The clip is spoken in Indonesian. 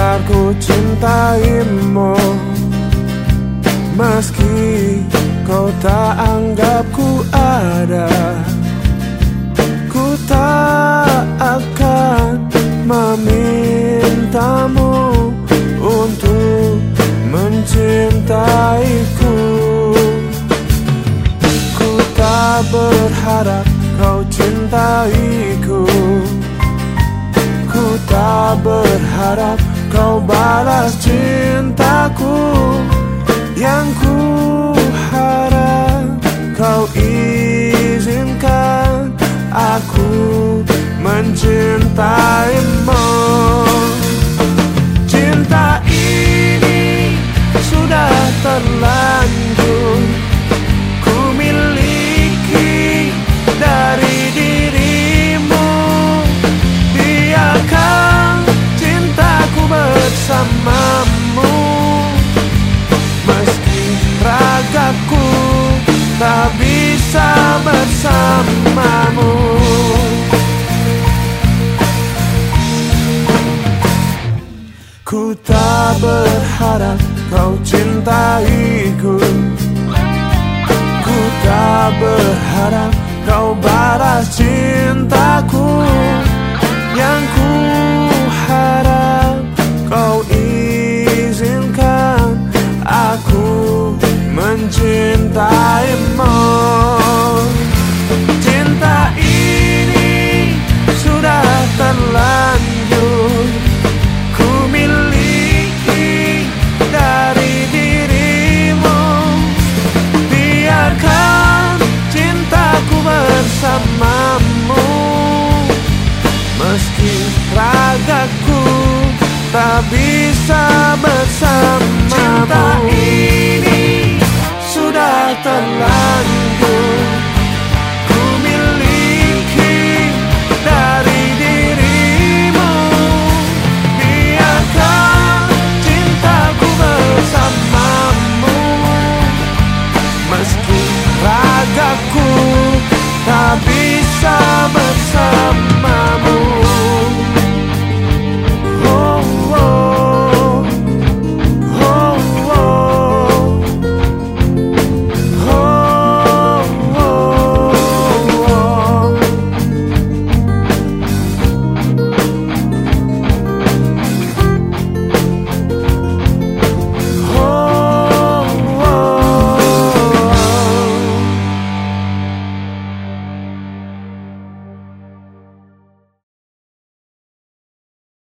mencintaimu Meski kau tak anggapku ada Ku tak akan memintamu Untuk mencintaiku. Ku tak berharap kau cintaiku. Ku tak berharap kau balas cintaku bersamamu Ku tak berharap kau cintaiku. Ku tak berharap kau balas cintaku bisa bersama Cinta ini sudah terlanjur. Ku miliki dari dirimu. Biarkan cintaku bersamamu. Meski ragaku tak bisa bersama